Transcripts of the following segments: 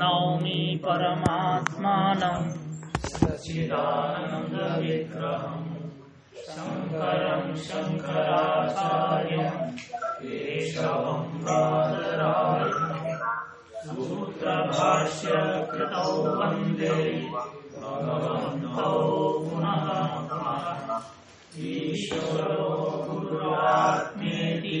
नौमि परमात्मानं। सच्चिदानन्दविग्रहम् शङ्करं शङ्कराचार्यं केशवं सूत्रभाष्य कृतौ वंदे भगवन्तौ पुनः ईश्वरो गुरुरात्मेति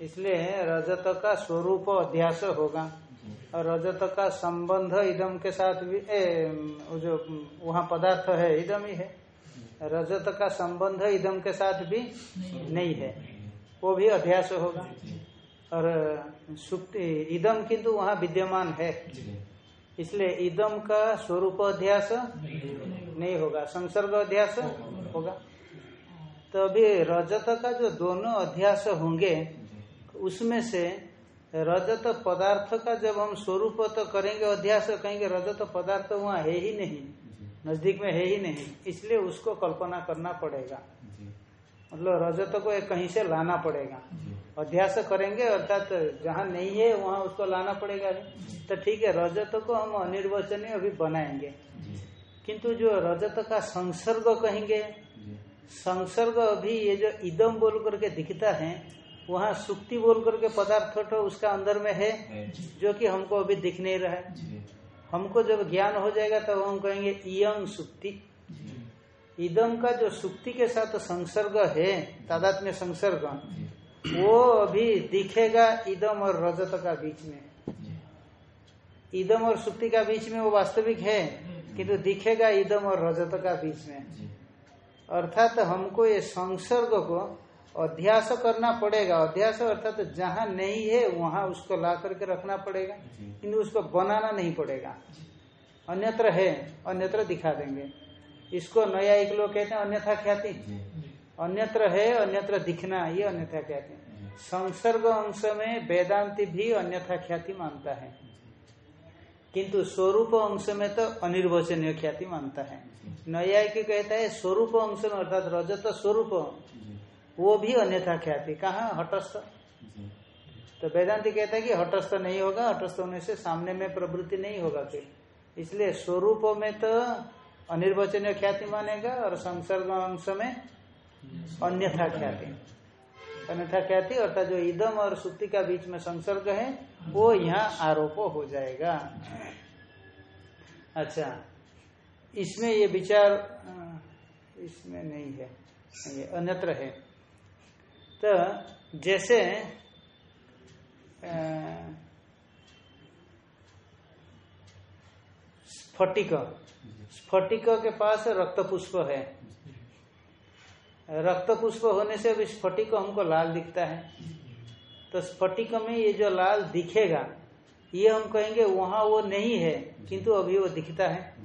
इसलिए रजत का स्वरूप अध्यास होगा। और रजत का संबंध इदम के साथ भी ए, जो वहाँ पदार्थ है इदम ही है। रजत का संबंध इदम के साथ भी नहीं है। वो भी अध्यास होगा। और इदम किंतु वहाँ विद्यमान है। इसलिए इदम का स्वरूप अध्यास नहीं होगा। संसर्ग अध्यास होगा। तो अभी रजत का जो दोनों अध्यास होंगे उसमें से रजत पदार्थ का जब हम स्वरूप तो करेंगे अध्यास कहेंगे रजत पदार्थ वहाँ है ही नहीं। नज़दीक में है ही नहीं। इसलिए उसको कल्पना करना पड़ेगा। मतलब रजत को एक कहीं से लाना पड़ेगा। अध्यास करेंगे अर्थात जहाँ नहीं है वहाँ उसको लाना पड़ेगा। तो ठीक है रजत को हम अनिर्वचनीय अभी बनाएँगे। किंतु जो रजत का संसर्ग कहेंगे संसर्ग अभी ये जो इदम बोल करके दिखता है वहाँ सुक्ति बोल करके पदार्थ तो उसका अंदर में है जो। कि हमको अभी दिख नहीं रहा है। हमको जब ज्ञान हो जाएगा तब हम कहेंगे इयम सुक्ति। इदम का जो सुक्ति के साथ संसर्ग है तादात्म्य संसर्ग वो अभी दिखेगा इदम और रजत का बीच में। इदम और सुक्ति का बीच में वो वास्तविक है किंतु दिखेगा इदम और रजत का बीच में। अर्थात तो हमको ये संसर्ग को अध्यास करना पड़ेगा। अध्यास अर्थात तो जहाँ नहीं है वहाँ उसको ला करके रखना पड़ेगा। किंतु उसको बनाना नहीं पड़ेगा। अन्यत्र है अन्यत्र दिखा देंगे। इसको नया एक लोग कहते हैं अन्यथा ख्याति। अन्यत्र है अन्यत्र दिखना ये अन्यथा ख्याति। संसर्ग अंश में वेदांति भी अन्यथा ख्याति मानता है। किंतु स्वरूप अंश में तो अनिर्वचनीय ख्याति मानता है। न्याय की कहता है स्वरूप अंश में अर्थात रजत स्वरूप। वो भी अन्यथा ख्याति। कहा? हटस्थ तो वेदांति कहता है कि हटस्थ नहीं होगा हटस्थ होने से सामने में प्रवृत्ति नहीं होगा फिर। इसलिए स्वरूप में तो अनिर्वचनीय ख्याति मानेगा और संसर्ग अंश में अन्यथा ख्याति। अन्यथा ख्याति अर्थात जो इदम और सुक्ति का बीच में संसर्ग है वो यहाँ आरोप हो जाएगा। अच्छा इसमें ये विचार इसमें नहीं है ये अन्यत्र है। तो जैसे स्फटिक स्फटिक के पास रक्त पुष्प है। रक्त पुष्प होने से अभी स्फटिक हमको लाल दिखता है। तो स्फटिक में ये जो लाल दिखेगा, ये हम कहेंगे वहाँ वो नहीं है, किंतु अभी वो दिखता है।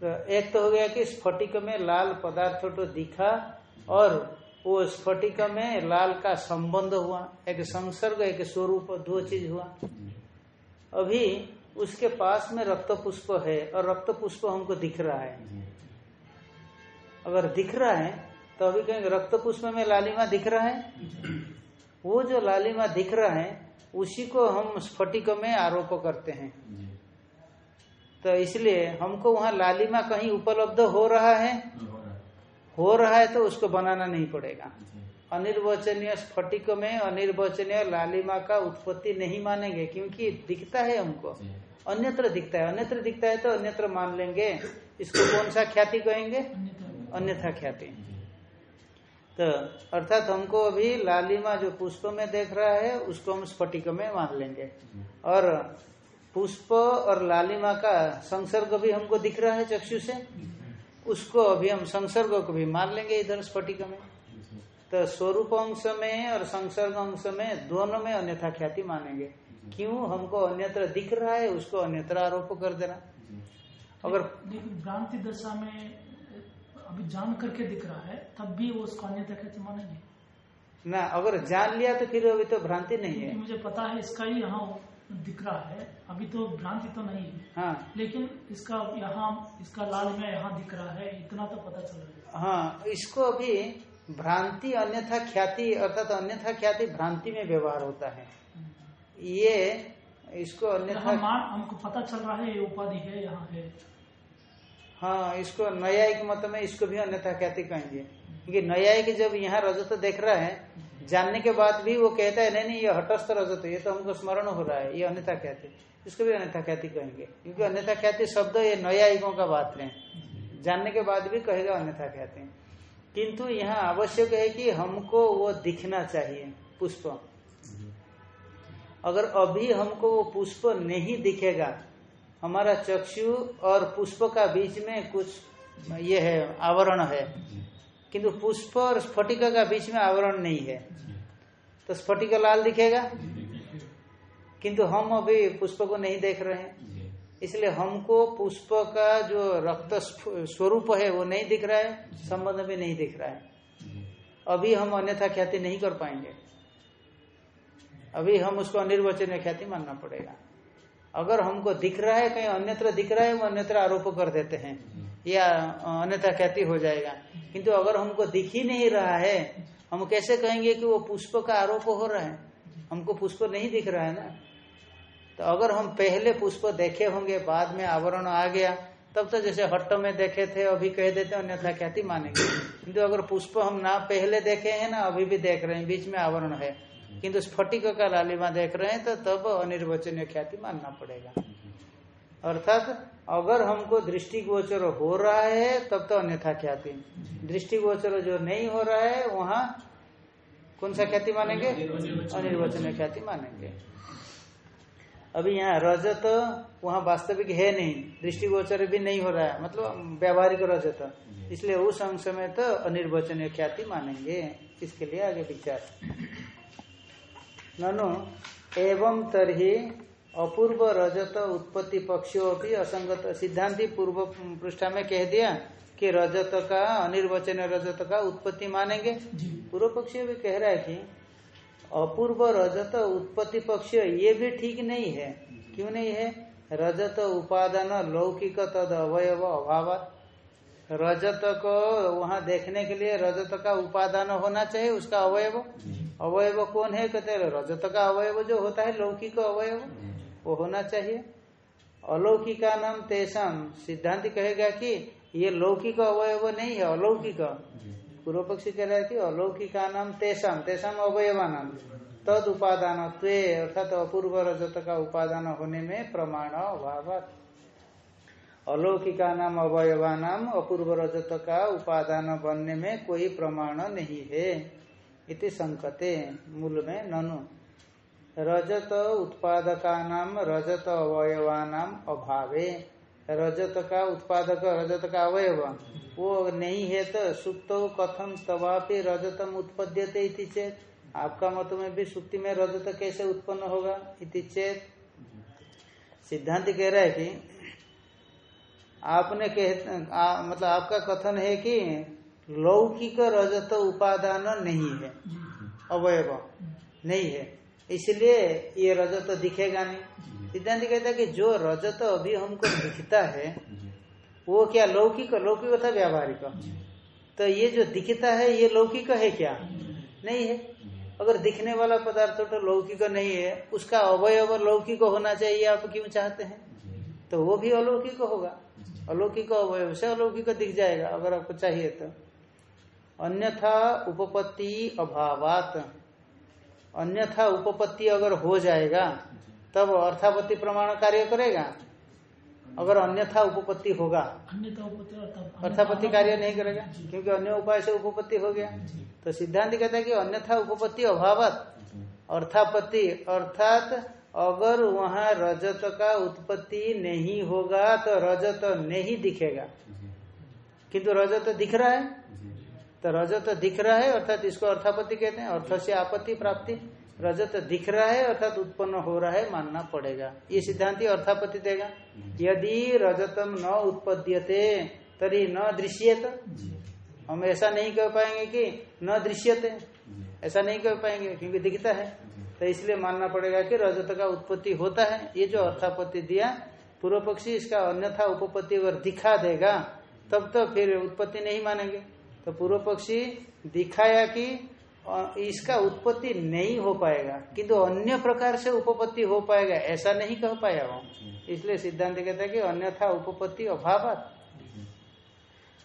तो एक तो हो गया कि स्फटिक में लाल पदार्थ तो दिखा और वो स्फटिक में लाल का संबंध हुआ एक संसर्ग एक स्वरूप दो चीज़ हुआ। अभी उसके पास में रक्त पुष्प है और रक्त पुष्प हमको दिख रहा है। अगर दिख रहा है तो अभी कहेंगे रक्त पुष्प में लालिमा दिख रहा है। वो जो लालिमा दिख रहा है उसी को हम स्फटिक में आरोप करते हैं। तो इसलिए हमको वहाँ लालिमा कहीं उपलब्ध हो रहा है हो रहा है तो उसको बनाना नहीं पड़ेगा। अनिर्वचनीय स्फटिक में अनिर्वचनीय लालिमा का उत्पत्ति नहीं मानेंगे क्योंकि दिखता है हमको। अन्यत्र दिखता है। अन्यत्र दिखता है तो अन्यत्र मान लेंगे। इसको कौन सा ख्याति कहेंगे? अन्यथा ख्याति। तो अर्थात हमको अभी लालिमा जो पुष्प में देख रहा है उसको हम स्फटिक में मान लेंगे। और पुष्प और लालिमा का संसर्ग भी हमको दिख रहा है चक्षु से। उसको अभी हम संसर्ग को भी मान लेंगे इधर स्फटिक में। तो स्वरूप अंश में और संसर्ग अंश में दोनों में अन्यथा ख्याति मानेंगे। क्यों? हमको अन्यत्र दिख रहा है उसको अन्यत्र आरोप कर देना। अगर भ्रांति दशा में अभी जान करके दिख रहा है तब भी वो उसको अन्यथा ख्याति मानेंगे। ना अगर जान लिया तो फिर अभी तो भ्रांति नहीं है। मुझे पता है इसका ही यहाँ दिख रहा है। अभी तो भ्रांति तो नहीं है। हाँ। लेकिन इसका यहाँ इसका लाल में यहाँ दिख रहा है इतना तो पता चल रहा है। हाँ इसको अभी भ्रांति अन्यथा ख्याति अर्थात अन्यथा ख्याति भ्रांति में व्यवहार होता है। ये इसको अन्यथा मान हमको पता चल रहा है ये उपाधि है यहाँ है। हाँ इसको न्यायिक मत में इसको भी अन्यथा ख्याति कहेंगे। क्योंकि न्यायिक जब यहाँ रजत देख रहा है जानने के बाद भी वो कहता है, नहीं नहीं, ये हटस्थ रजत ये तो हमको स्मरण हो रहा है, ये अन्यथा ख्याति इसको भी अन्यथा ख्याति कहेंगे, क्योंकि अन्यथा ख्याति शब्द ये न्यायिकों का बात है। जानने के बाद भी कहेगा अन्यथा ख्याति किंतु यहाँ आवश्यक है कि हमको वो दिखना चाहिए, पुष्प। अगर अभी हमको वो पुष्प नहीं दिखेगा, हमारा चक्षु और पुष्प का बीच में कुछ ये है, आवरण है किंतु पुष्प और स्फटिक का बीच में आवरण नहीं है। तो स्फटिक लाल दिखेगा? किंतु हम अभी पुष्प को नहीं देख रहे हैं। इसलिए हमको पुष्प का जो रक्त स्वरूप है, वो नहीं दिख रहा है, संबंध भी नहीं दिख रहा है। अभी हम अन्यथा ख्याति नहीं कर पाएँगे। अभी हम उसको अनिर्वचनीय ख्याति मानना पड़ेगा। अगर हमको दिख रहा है, कहीं अन्यत्र दिख रहा है वो अन्यत्र आरोप कर देते हैं। या अन्यथा ख्याति हो जाएगा। किंतु अगर हमको दिख ही नहीं रहा है, हम कैसे कहेंगे कि वो पुष्प का आरोप हो रहा है? हमको पुष्प नहीं दिख रहा है ना? तो अगर हम पहले पुष्प देखे होंगे, बाद में आवरण आ गया, तब तो जैसे हट्ट में देखे थे, अभी कह देते अन्यथा ख्याति मानेंगे। किंतु अगर पुष्प हम ना पहले देखे हैं ना, अभी भी देख रहे हैं, बीच में आवरण है। किंतु स्फटिक का लालिमा देख रहे हैं तो तब अनिर्वचनीय ख्याति मानना पड़ेगा। अर्थात अगर हमको दृष्टि गोचर हो रहा है, तब तो अन्यथा ख्याति दृष्टि गोचर जो नहीं हो रहा है, वहाँ कौन सा ख्याति मानेंगे? अनिर्वचनीय ख्याति मानेंगे। अभी यहाँ रजत, वहाँ वास्तविक है नहीं दृष्टि गोचर भी नहीं हो रहा है मतलब व्यावहारिक रजत। इसलिए उस अंश में तो अनिर्वचनीय ख्याति मानेंगे, इसके लिए आगे विचार। ननु, एवं तरही अपूर्व रजत उत्पत्ति पक्षों भी असंगत सिद्धांति पूर्व पृष्ठा में कह दिया कि रजत का अनिर्वचन रजत का उत्पत्ति मानेंगे। पूर्व पक्ष भी कह रहा है कि अपूर्व रजत उत्पत्ति पक्ष ये भी ठीक नहीं है। क्यों नहीं है? रजत उपादान लौकिक तद अवयव अभाव। रजत को वहाँ देखने के लिए रजत का उपादान होना चाहिए उसका अवयव। अवयव कौन है? कहते हैं रजत का अवयव जो होता है लौकिक अवयव। वो होना चाहिए। अलौकिका नाम तेषाम सिद्धांत कहेगा कि ये लौकिक अवयव नहीं है अलौकिक। पूर्व पक्षी कह रहा है कि अलौकिका नाम तेषाम तेषाम अवयवा नाम। तद उपादान अर्थात अपूर्व रजत का उपादान होने में प्रमाण अभाव। अलौकिका नाम अवयवा नाम अपूर्व रजत का उपादान बनने में कोई प्रमाण नहीं है। इति संकते मूल में ननु। रजत उत्पादका नाम रजत अवयवा नाम अभावे। रजत का उत्पादक रजत का अवयव। वो नहीं है तो सुप्त कथम तवापि रजतम उत्पद्यते इति चेत। आपका मत में भी सुक्ति में रजत कैसे उत्पन्न होगा इति चेत। सिद्धांत कह रहा है कि आपने कह आ, मतलब आपका कथन है कि लौकिक रजत उपादान नहीं है। अवयव। नहीं है। इसलिए ये रजत तो दिखेगा नहीं। सिद्धांत कहता है कि जो रजत तो अभी हमको दिखता है वो क्या लौकिक लौकिक था व्यावहारिक? तो ये जो दिखता है ये लौकिक है क्या? नहीं है। अगर दिखने वाला पदार्थ तो लौकिक नहीं है उसका अवयव लौकिक होना चाहिए आप क्यों चाहते हैं? तो वो भी अलौकिक होगा। अलौकिक अवयव से अलौकिक दिख जाएगा अगर आपको चाहिए तो। अन्यथा उपपत्ति अभावात। अन्यथा उपपत्ति अगर हो जाएगा तब अर्थापत्ति प्रमाण कार्य करेगा। अगर अन्यथा उपपत्ति होगा अर्थापत्ति कार्य नहीं करेगा क्योंकि अन्य उपाय से उपपत्ति हो गया। तो सिद्धांत कहता है कि अन्यथा उपपत्ति अभावत अर्थापत्ति अर्थात अगर वहाँ रजत का उत्पत्ति नहीं होगा तो रजत नहीं दिखेगा। किंतु रजत दिख रहा है? तो रजत दिख रहा है अर्थात इसको अर्थापत्ति कहते हैं अर्थ से आपत्ति प्राप्ति। रजत दिख रहा है अर्थात उत्पन्न हो रहा है मानना पड़ेगा। ये सिद्धांति अर्थापति देगा। यदि रजतम न उत्पद्यते तरी न दृश्यत। हम ऐसा नहीं कह पाएँगे कि न दृश्यते। ऐसा नहीं कह पाएँगे क्योंकि दिखता है। तो इसलिए मानना पड़ेगा कि रजत का उत्पत्ति होता है। ये जो अर्थापत्ति दिया पूर्व पक्षी इसका अन्यथा उपपत्ति अगर दिखा देगा तब तो फिर उत्पत्ति नहीं मानेंगे। तो पूर्व पक्षी दिखाया कि इसका उत्पत्ति नहीं हो पाएगा। किंतु अन्य प्रकार से उपपत्ति हो पाएगा ऐसा नहीं कह पाया वो। इसलिए सिद्धांत कहता है कि अन्यथा उपपत्ति अभाव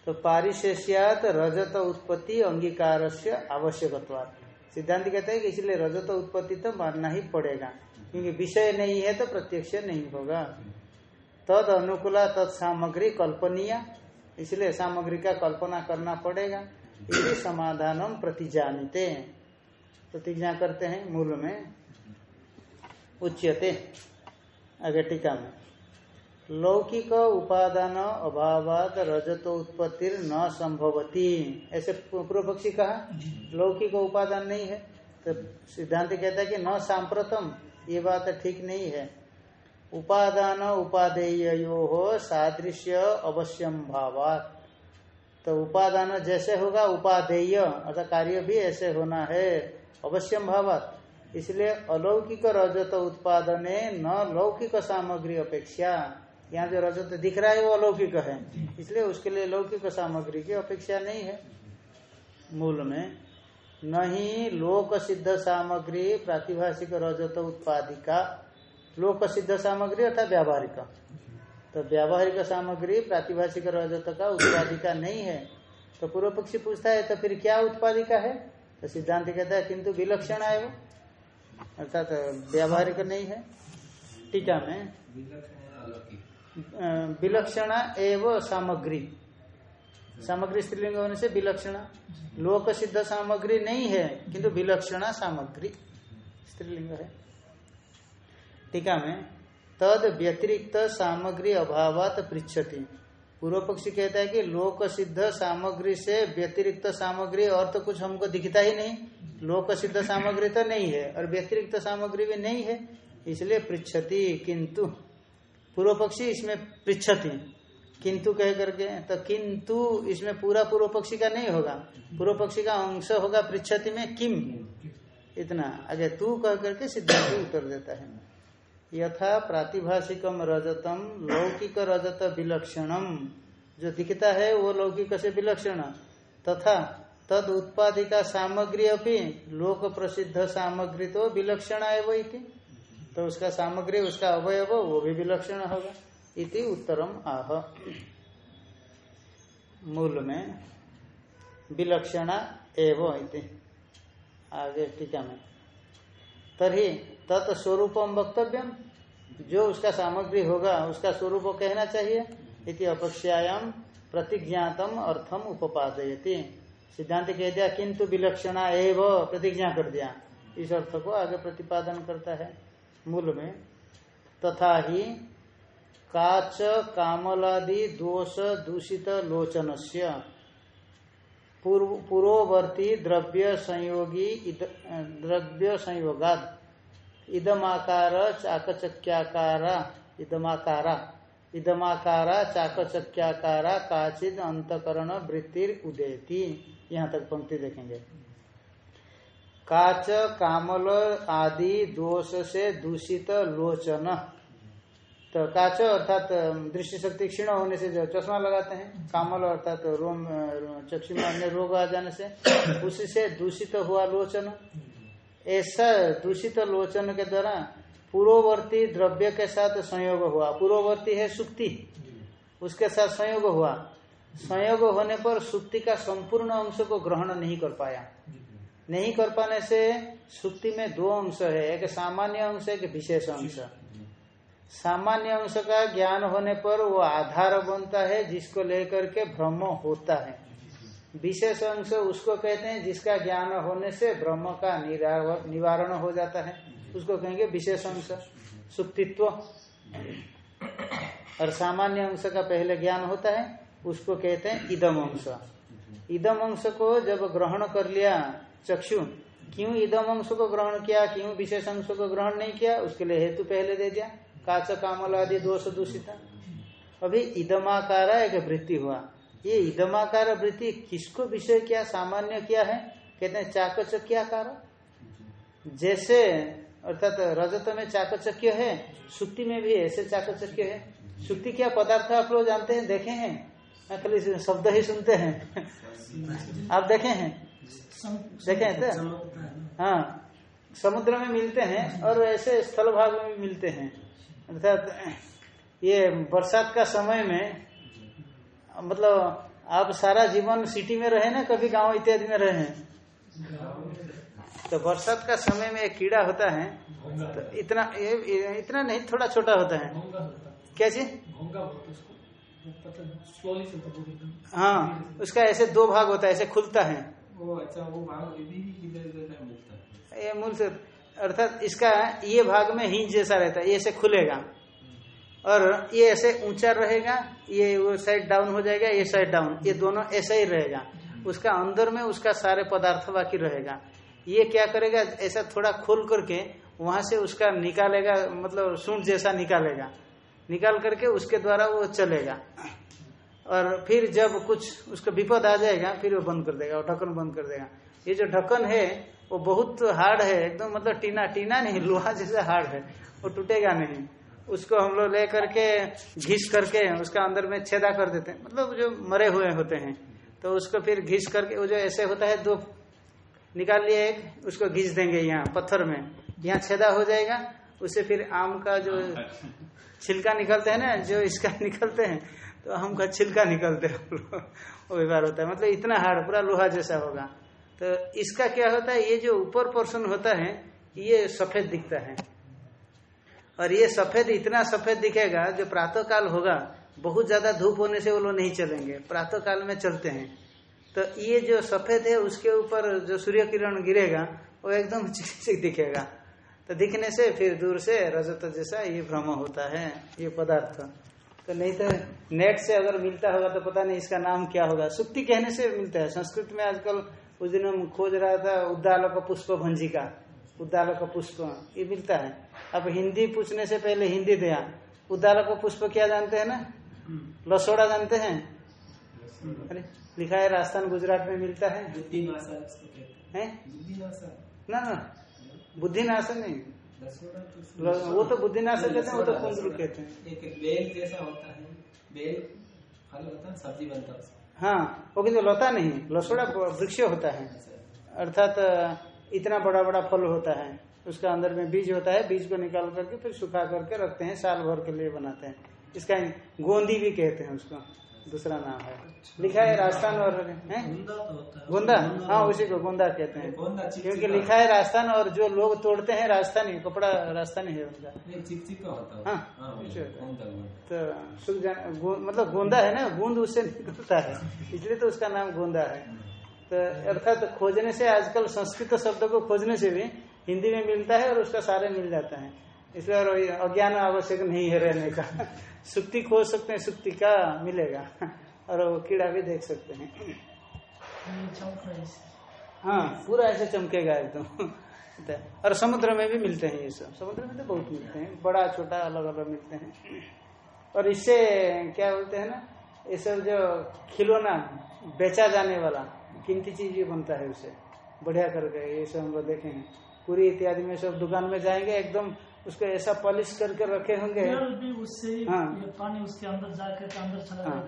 तो पारिशेष्यात रजत उत्पत्ति अंगीकार से आवश्यकत्वात्। सिद्धांत कहता है कि इसलिए रजत उत्पत्ति तो मानना ही पड़ेगा। क्योंकि विषय नहीं है तो प्रत्यक्ष नहीं होगा। तद अनुकूला तत्सामग्री कल्पनीय। इसलिए सामग्री का कल्पना करना पड़ेगा। ये समाधानम प्रतिजानिते। प्रतिज्ञा करते हैं, मूल में उच्यते। आगे टीका में। लौकिक उपादान अभावाद रजत उत्पत्ति न संभवती। ऐसे पूर्व पक्षी कहा, लौकिक उपादान नहीं है। तो सिद्धांत कहता है कि न सांप्रतम, ये बात ठीक नहीं है। उपादान उपादेय हो सादृश्य अवश्यम भावात। तो उपादान जैसे होगा, उपादेय अर्थात कार्य भी ऐसे होना है अवश्यम भावात। इसलिए अलौकिक रजत उत्पादने न लौकिक सामग्री अपेक्षा, यहाँ जो रजत दिख रहा है वो अलौकिक है। इसलिए उसके लिए लौकिक सामग्री की अपेक्षा नहीं है। मूल में नहीं लोक सिद्ध सामग्री प्रातिभाषिक रजत उत्पादिका लोक सिद्ध सामग्री अर्थात व्यावहारिक। तो व्यावहारिक सामग्री प्रातिभाषिक रजत का उत्पादिका नहीं है। तो पूर्व पक्षी पूछता है तो फिर क्या उत्पादिका है? तो सिद्धांत कहता है, किंतु विलक्षण है वो। अर्थात व्यावहारिक नहीं है। टीका में विलक्षण एवं सामग्री। सामग्री स्त्रीलिंग होने से विलक्षण। लोक सिद्ध सामग्री नहीं है, किंतु विलक्षणा सामग्री। स्त्रीलिंग है। टीका में तद व्यतिरिक्त सामग्री अभावात पृछति पूर्व पक्षी कहता है कि लोक सिद्ध सामग्री से व्यतिरिक्त सामग्री और तो कुछ हमको दिखता ही नहीं। लोक सिद्ध सामग्री तो नहीं है और व्यतिरिक्त सामग्री भी नहीं है, इसलिए पृछति किंतु। पूर्व पक्षी इसमें पृछति किंतु कह करके तो किंतु इसमें पूरा पूर्व पक्षी का नहीं होगा। पूर्व पक्षी का अंश होगा पृछति में किम। इतना। आगे तू कह करके सिद्धांत उत्तर देता है। यथा प्रातिभाषिकम रजतम लौकिक रजत विलक्षणम जो दिखता है, वो लौकिक से विलक्षण। तथा तद उत्पादिका सामग्री अभी लोक प्रसिद्ध सामग्री तो विलक्षण है वो तो उसका सामग्री, उसका अवयव, वो भी विलक्षण होगा। इति उत्तरम आह। मूल में विलक्षणा एवं इति। आगे टीका में। तरी तत्स्वरूपम वक्तव्यम। जो उसका सामग्री होगा, उसका स्वरूप कहना चाहिए, इति अपक्षायाम प्रतिज्ञातम अर्थम उपादयती सिद्धांत कह दिया, किंतु विलक्षणा एव प्रतिज्ञा कर दिया। इस अर्थ को आगे प्रतिपादन करता है मूल में। तथा ही काच कामलादि दोष दूषित लोचन से पूर्ववर्ती द्रव्य संयोगी द्रव्य संयोगाद। इदमाकार, चाकचक्याकारा, इदमाकारा। इदमाकारा, चाकचक्याकारा, काचिद, अंतकरण, वृत्तिर, उदेती। यहाँ तक पंक्ति देखेंगे। काच, कामल, आदि, दोष से दूषित, लोचन। तो काच अर्थात दृष्टि शक्ति क्षीण होने से जो चश्मा लगाते हैं, कामल अर्थात रोम चक्षु में रोग आ जाने से, उसी से दूषित हुआ लोचन। ऐसा दूषित लोचन के द्वारा पूर्ववर्ती द्रव्य के साथ संयोग हुआ। पूर्ववर्ती है सुक्ति। उसके साथ संयोग हुआ। संयोग होने पर सुक्ति का संपूर्ण अंश को ग्रहण नहीं कर पाया। नहीं कर पाने से सुक्ति में दो अंश है। एक सामान्य अंश, एक विशेष अंश। सामान्य अंश का ज्ञान होने पर वो आधार बनता है, जिसको लेकर के भ्रम होता है। विशेष अंश उसको कहते हैं जिसका ज्ञान होने से ब्रह्म का निवारण हो जाता है। उसको कहेंगे विशेष अंश। सुप्तित्व। और सामान्य अंश का पहले ज्ञान होता है, उसको कहते हैं इदम अंश। इदम अंश को जब ग्रहण कर लिया चक्षु, क्यों इदम अंश को ग्रहण किया, क्यों विशेष अंश को ग्रहण नहीं किया, उसके लिए हेतु पहले दे दिया। काच कामल आदि दोष दूषिता। अभी इदमाकार एक वृत्ति हुआ। ये इदमाकार वृत्ति किसको विषय क्या, सामान्य क्या है? कहते हैं चाकचक्याकार जैसे, अर्थात रजत में चाकचक्य है, सुक्ति में भी ऐसे चाकचक्य है। सुक्ति क्या पदार्थ आप लोग जानते हैं? देखे हैं? या खाली शब्द ही सुनते हैं। आप देखे हैं? देखे हैं तो? हाँ समुद्र में मिलते हैं और ऐसे स्थल भाग में भी मिलते हैं। अर्थात ये बरसात का समय में मतलब आप सारा जीवन सिटी में रहे ना कभी गाँव इत्यादि में रहे हैं? तो बरसात का समय में एक कीड़ा होता है तो इतना ये, इतना नहीं थोड़ा छोटा होता है। क्या चीज़? हाँ उसका ऐसे दो भाग होता है ऐसे खुलता है। वो अच्छा वो भाग है? ये मूल से अर्थात इसका ये भाग में हिंज जैसा रहता है ऐसे खुलेगा। और ये ऐसे ऊँचा रहेगा, ये वो साइड डाउन हो जाएगा, ये साइड डाउन ये दोनों ऐसा ही रहेगा। उसका अंदर में उसका सारे पदार्थ बाकी रहेगा। ये क्या करेगा, ऐसा थोड़ा खोल करके वहाँ से उसका निकालेगा मतलब सूंड जैसा निकालेगा। निकाल करके उसके द्वारा वो चलेगा। और फिर जब कुछ उसका विपद आ जाएगा, फिर वो बंद कर देगा ढक्कन बंद कर देगा। ये जो ढक्कन है, वो बहुत हार्ड है, एकदम मतलब टीना टीना नहीं, लोहा जैसा हार्ड है, वो टूटेगा नहीं। उसको हम लोग ले करके घिस करके उसका अंदर में छेदा कर देते हैं। मतलब जो मरे हुए होते हैं। तो उसको फिर घिस करके, वो जो ऐसे होता है, दो निकाल लिए एक, उसको घिस देंगे यहाँ, पत्थर में। यहाँ छेदा हो जाएगा उससे फिर आम का जो छिलका निकलते हैं ना, जो इसका निकलते हैं तो आम का छिलका निकलते हैं। वो व्यवहार होता है। मतलब इतना हार्ड, पूरा लोहा जैसा होगा। तो इसका क्या होता है, ये जो ऊपर पोर्शन होता है, ये सफ़ेद दिखता है। और ये सफ़ेद, इतना सफ़ेद दिखेगा, जो प्रातः काल होगा, बहुत ज़्यादा धूप होने से वो लोग नहीं चलेंगे। प्रातः काल में चलते हैं। तो ये जो सफ़ेद है, उसके ऊपर जो सूर्य किरण गिरेगा, वो एकदम चिक दिखेगा। तो दिखने से, फिर दूर से रजत जैसा ये भ्रम होता है, ये पदार्थ। तो नहीं तो नेट से अगर मिलता होगा तो पता नहीं इसका नाम क्या होगा। सुक्ति कहने से मिलता है। संस्कृत में आजकल उस दिन हम खोज रहा था, उद्दालक पुष्प भंजिका उद्दालक पुष्प ये मिलता है। अब हिंदी पूछने से पहले हिंदी दिया। उद्दालक पुष्प क्या जानते हैं ना? लसोड़ा जानते हैं? अरे लिखा है राजस्थान गुजरात में मिलता है। हैं। हैं? ना ना। बुद्धिनाशन नहीं। तो वो तो बुद्धिनाशक कहते हैं वो तो कुंदरू कहते हैं। एक बेल जैसा होता है। बेल फल होता है सब्ज़ी बनता है हाँ वो किन्तु लता नहीं लसोड़ा वृक्ष होता है। अच्छा। अर्थात इतना बड़ा बड़ा फल होता है उसका अंदर में बीज होता है बीज को निकाल करके फिर सुखा करके रखते हैं साल भर के लिए बनाते हैं। इसका गोंदी भी कहते हैं उसको दूसरा नाम है। लिखा है राजस्थान और है? गोंदा तो होता है। गोंदा? हाँ उसी को गोंदा कहते हैं। गोंदा क्योंकि लिखा है राजस्थान और जो लोग तोड़ते हैं राजस्थानी कपड़ा राजस्थानी है उनका। है। हाँ। गोंदा गोंदा। तो सूख मतलब गोंदा है ना बूंद उससे निकलता है। इसलिए तो उसका नाम गोंदा है। तो अर्थात तो खोजने से आजकल संस्कृत शब्द को खोजने से भी हिंदी में मिलता है और उसका सारे मिल जाता है। इसलिए और अज्ञान आवश्यक नहीं है रहने का। सुक्ति खोज सकते हैं सुक्ति का मिलेगा। और वो कीड़ा भी देख सकते हैं। ये चमक रहा है हाँ पूरा ऐसे चमकेगा एकदम। तो। और समुद्र में भी मिलते हैं ये सब। समुद्र में तो बहुत मिलते हैं। बड़ा छोटा अलग अलग मिलते हैं। और इससे क्या बोलते हैं ना ये सब जो खिलौना बेचा जाने वाला कीमती चीज़ भी बनता है उससे बढ़िया करके ये सब हम लोग देखेंगे। पूरी इत्यादि में सब दुकान में जाएँगे एकदम उसको ऐसा पॉलिश करके रखे होंगे। उससे हाँ। पानी उसके अंदर जाकर अंदर चला हाँ।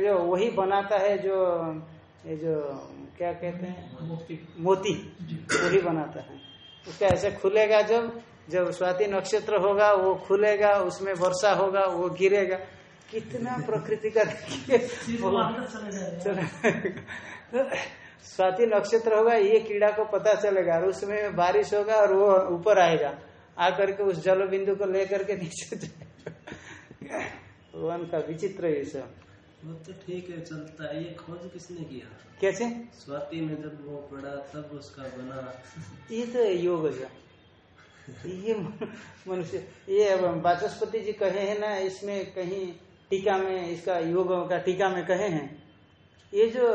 जो वही बनाता है जो ये जो क्या कहते हैं? मुक्ति मोती। वही बनाता है। उसका ऐसे खुलेगा जब जब स्वाति नक्षत्र होगा वो खुलेगा उसमें वर्षा होगा वो गिरेगा। कितना प्रकृति का देखिए। स्वाति नक्षत्र होगा ये कीड़ा को पता चलेगा और उसमें बारिश होगा और वो ऊपर आएगा। आकर के उस जल बिंदु को लेकर के नीचे जाएगा। भगवान का विचित्र ये सब। वो तो ठीक है चलता है। ये खोज किसने किया? कैसे? स्वाति में जब वो पड़ा तब उसका बना। ये तो योग ये मनुष्य ये वाचस्पति जी कहे हैं ना इसमें कहीं टीका में, इसका योग का टीका में कहे हैं। ये जो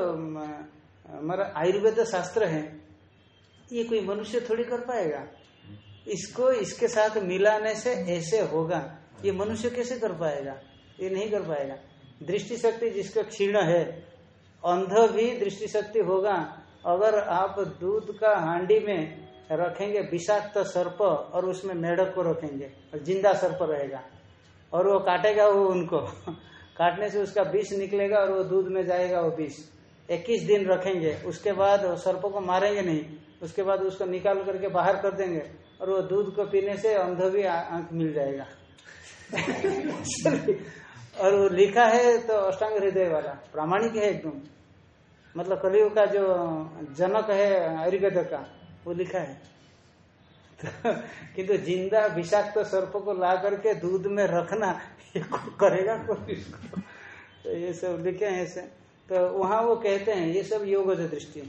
हमारा आयुर्वेद शास्त्र है, ये कोई मनुष्य थोड़ी कर पाएगा? इसको, इसके साथ मिलाने से ऐसे होगा। ये मनुष्य कैसे कर पाएगा? ये नहीं कर पाएगा। दृष्टि शक्ति जिसका क्षीण है, अंध भी दृष्टि शक्ति होगा। अगर आप दूध का हांडी में रखेंगे, विषाक्त सर्प, और उसमें मेढक को रखेंगे, और ज़िंदा सर्प रहेगा। और वो काटेगा वो उनको। काटने से उसका विष निकलेगा और वो दूध में जाएगा वो विष। इक्कीस दिन रखेंगे, उसके बाद सर्पों को मारेंगे नहीं। उसके बाद उसको निकाल करके बाहर कर देंगे और वो दूध को पीने से अंध भी आँख मिल जाएगा। और वो लिखा है तो अष्टांग हृदय वाला, प्रामाणिक है एकदम। मतलब कलियुग का जो जनक है आयुर्वेद का, वो लिखा है। तो, किंतु ज़िंदा विषाक्त तो सर्प को ला करके दूध में रखना ये करेगा कोई? इसको तो ये सब लिखे हैं ऐसे। तो वहाँ वो कहते हैं ये सब योग दृष्टि।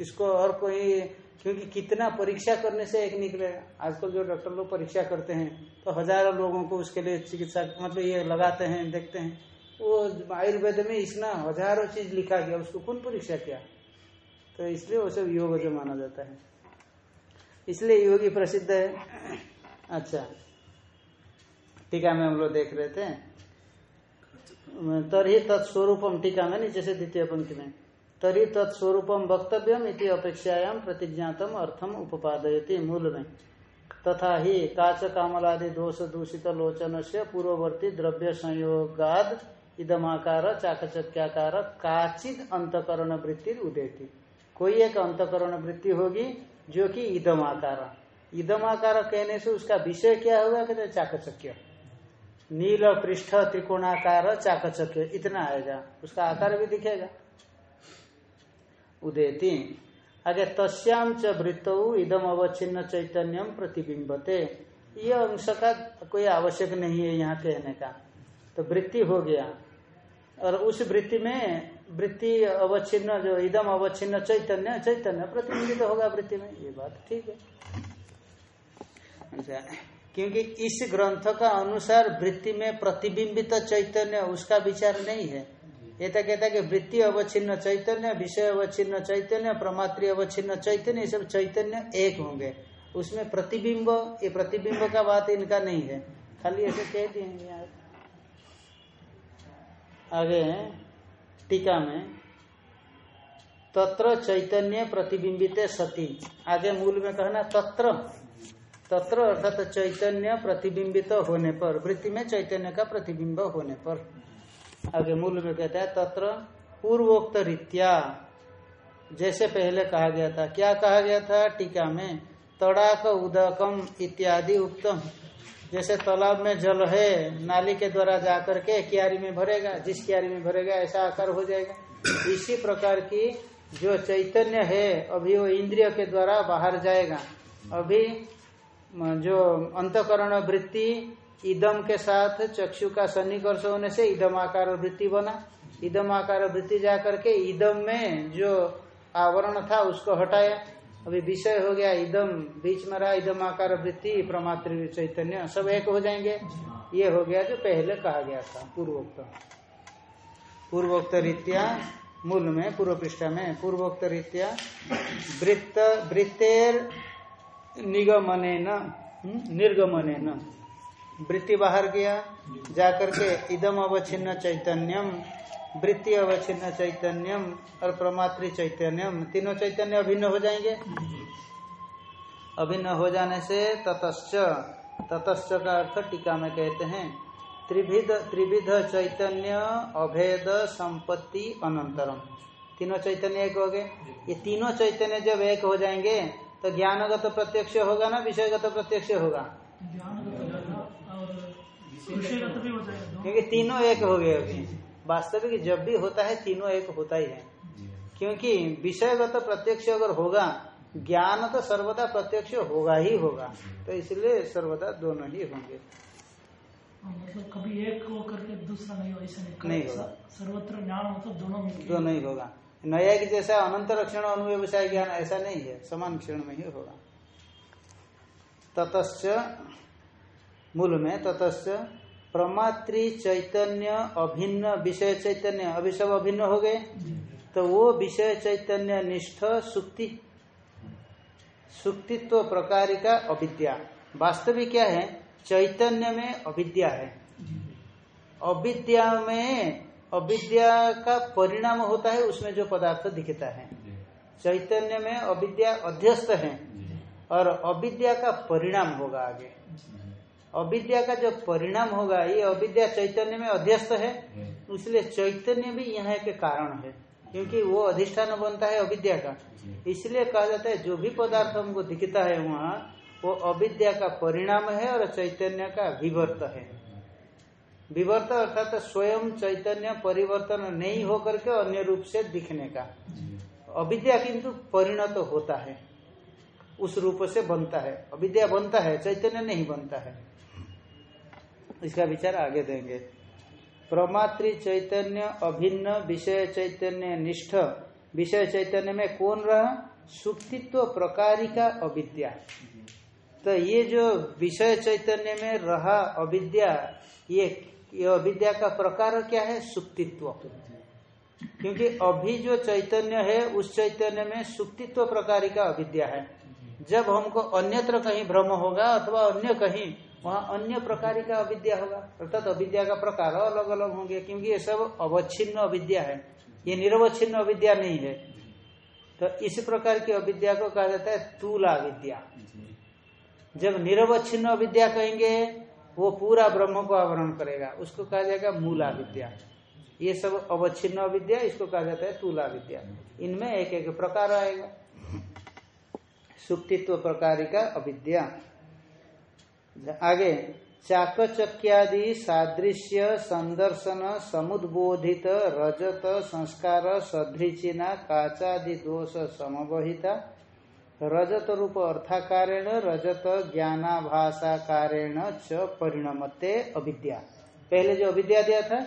इसको और कोई क्योंकि कितना परीक्षा करने से एक निकलेगा। आजकल जो डॉक्टर लोग परीक्षा करते हैं तो हज़ारों लोगों को उसके लिए चिकित्सा मतलब ये लगाते हैं देखते हैं। वो आयुर्वेद में इतना हज़ारों चीज़ लिखा गया उसको कौन परीक्षा किया? तो इसलिए वो सब योग जो माना जाता है। इसलिए योगी प्रसिद्ध है। अच्छा। टीका में हम लोग देख रहे थे। तरी तत्स्वरूपम टीका में नीचे से द्वितीय पंक्ति में। तरी तत्स्वरूपम वक्तव्यम इति अपेक्षायाम प्रतिज्ञातम अर्थम उपादयती मूल में। तथा ही काच कामलादि दोष दूषित लोचन से पूर्ववर्ती द्रव्य संयोगाद इदमाकार चाकचक्याकार काचित अंतकरण वृत्ति उदेती। कोई एक अंतकरण वृत्ति होगी जो कि इदम आकार। इदम आकार कहने से उसका विषय क्या होगा कहते चाकचक्य। नील पृष्ठ त्रिकोणाकार चाकचक्य। इतना आएगा। उसका आकार भी दिखेगा। उदेती आगे तस्याम च वृत्तौ इदम अवच्छिन्न चैतन्यम प्रतिबिंबते ये अंश का कोई आवश्यक नहीं है यहाँ कहने का। तो वृत्ति हो गया। और उस वृत्ति में वृत्ति अवच्छिन्न, जो इदम अवच्छिन्न, चैतन्य चैतन्य प्रतिबिंबित होगा वृत्ति में। ये बात ठीक है। अच्छा क्योंकि इस ग्रंथ का अनुसार वृत्ति में प्रतिबिंबित चैतन्य, उसका विचार नहीं है। ये तो कहता है कि वृत्ति अवच्छिन्न, चैतन्य, विषय अवच्छिन्न, चैतन्य, प्रमात्री अवच्छिन्न, चैतन्य सब चैतन्य एक होंगे। उसमें प्रतिबिंब, ये प्रतिबिंब का बात इनका नहीं है। खाली ऐसे कह दिए आगे टीका में, तत्र चैतन्य प्रतिबिंबित सती। आगे मूल में कहना तत्र तत्र अर्थात चैतन्य प्रतिबिंबित होने पर, वृत्ति में चैतन्य का प्रतिबिंब होने पर। आगे मूल में कहता है, तत्र पूर्वोक्त रीत्या जैसे पहले कहा गया था। क्या कहा गया था? टीका में, तड़ाक उदकम इत्यादि उत्तम जैसे तालाब में जल है, नाली के द्वारा जाकर के क्यारी में भरेगा, जिस क्यारी में भरेगा, ऐसा आकार हो जाएगा। इसी प्रकार की जो चैतन्य है, अभी वो इंद्रिय के द्वारा बाहर जाएगा। अभी जो अंतकरण वृत्ति, इदम के साथ चक्षु का सन्निकर्ष होने से इदम आकार वृत्ति बना। इदम आकार वृत्ति जा करके इदम में जो आवरण था, उसको हटाया। अभी विषय हो गया, इदम बीच में रहा, इदम आकार वृत्ति, प्रमात्र चैतन्य, सब एक हो जाएँगे। ये हो गया जो पहले कहा गया था, पूर्वोक्त। पूर्वोक्त रीत्या मूल में, पूर्व पृष्ठा में, पूर्वोक्त रीत्या वृत्त, वृत्तेर निगमन निर्गमन वृत्ति बाहर गया, जाकर के इदम अवच्छिन्न चैतन्यम वृत्ति अवच्छिन्न चैतन्यम और प्रमात्री चैतन्यम तीनों चैतन्य अभिन्न हो जाएँगे? अभिन्न हो जाने से ततश्च ततश्च का अर्थ टीका में कहते हैं त्रिविध त्रिविध चैतन्य अभेद संपत्ति अनंतरम। तीनों चैतन्य एक हो गए? ये तीनों चैतन्य जब एक हो जाएँगे तो ज्ञानगत प्रत्यक्ष होगा ना विषयगत प्रत्यक्ष होगा? क्योंकि तीनों एक हो गए अभी। वास्तविक जब भी होता है तीनों एक होता ही है। क्योंकि विषयगत प्रत्यक्ष अगर होगा ज्ञान तो सर्वदा प्रत्यक्ष होगा ही होगा। तो इसलिए सर्वदा दोनों ही होंगे। मतलब कभी एक हो करके दूसरा नहीं हो ऐसा नहीं नहीं होगा। सर्वत्र ज्ञान मतलब दोनों मिलकर दोनों ही होगा। नया की जैसा अनंत रक्षण अनुव्यवसाय ज्ञान ऐसा नहीं है। समान क्षण में ही होगा। ततश्च मूल में ततश्च प्रमात्री चैतन्य अभिन्न विषय चैतन्य अभी सब अभिन्न हो गए। तो वो विषय चैतन्य निष्ठ सुक्ति सुक्तित्व प्रकार का अविद्या। वास्तविक क्या है? चैतन्य में अविद्या है। अविद्या में अविद्या का परिणाम होता है उसमें जो पदार्थ दिखता है। चैतन्य में अविद्या अध्यस्त है और अविद्या का परिणाम होगा आगे। अविद्या का जो परिणाम होगा ये अविद्या चैतन्य में अध्यस्त है। इसलिए चैतन्य भी यहाँ के कारण है क्योंकि वो अधिष्ठान बनता है अविद्या का। इसलिए कहा जाता है जो भी पदार्थ हमको दिखता है वहाँ वो अविद्या का परिणाम है और चैतन्य का विवर्त है। विवर्त अर्थात स्वयं चैतन्य परिवर्तन नहीं होकर के अन्य रूप से दिखने का। अविद्या किंतु परिणत तो होता है उस रूप से बनता है। अविद्या बनता है चैतन्य नहीं बनता है। इसका विचार आगे देंगे। प्रमातृ चैतन्य, अभिन्न, विषय चैतन्य, निष्ठ। विषय चैतन्य में कौन रहा? सुक्तित्व प्रकारिका अविद्या। तो ये जो विषय चैतन्य में रहा अविद्या, ये ये अविद्या का प्रकार क्या है? सुक्तित्व। क्योंकि अभी जो चैतन्य है, उस चैतन्य में सुक्तित्व प्रकार का अविद्या है। जब हमको अन्यत्र कहीं भ्रम होगा अथवा अन्य कहीं वहाँ अन्य प्रकार का अविद्या होगा। अर्थात तो अविद्या का प्रकार अलग अलग होंगे, क्योंकि ये सब अवच्छिन्न अविद्या है। ये निरवच्छिन्न अविद्या नहीं है। तो इस प्रकार की अविद्या को कहा जाता है तूला विद्या जब निरवच्छिन्न अविद्या कहेंगे, वो पूरा ब्रह्म को आवरण करेगा। उसको कहा जाएगा मूला विद्या ये सब अवच्छिन्न अविद्या, इसको कहा जाता है तूला विद्या इनमें एक एक प्रकार आएगा। सुक्तित्व प्रकार का अविद्या। आगे, चाकचक्यादि सादृश्य संदर्शन समुद्बोधित रजत संस्कार सदृचिना काचादि दोष समवहिता। रजत रूप अर्थाकारेण, रजत ज्ञानाभाषाकारेण च परिणमते अविद्या। पहले जो अविद्या दिया था,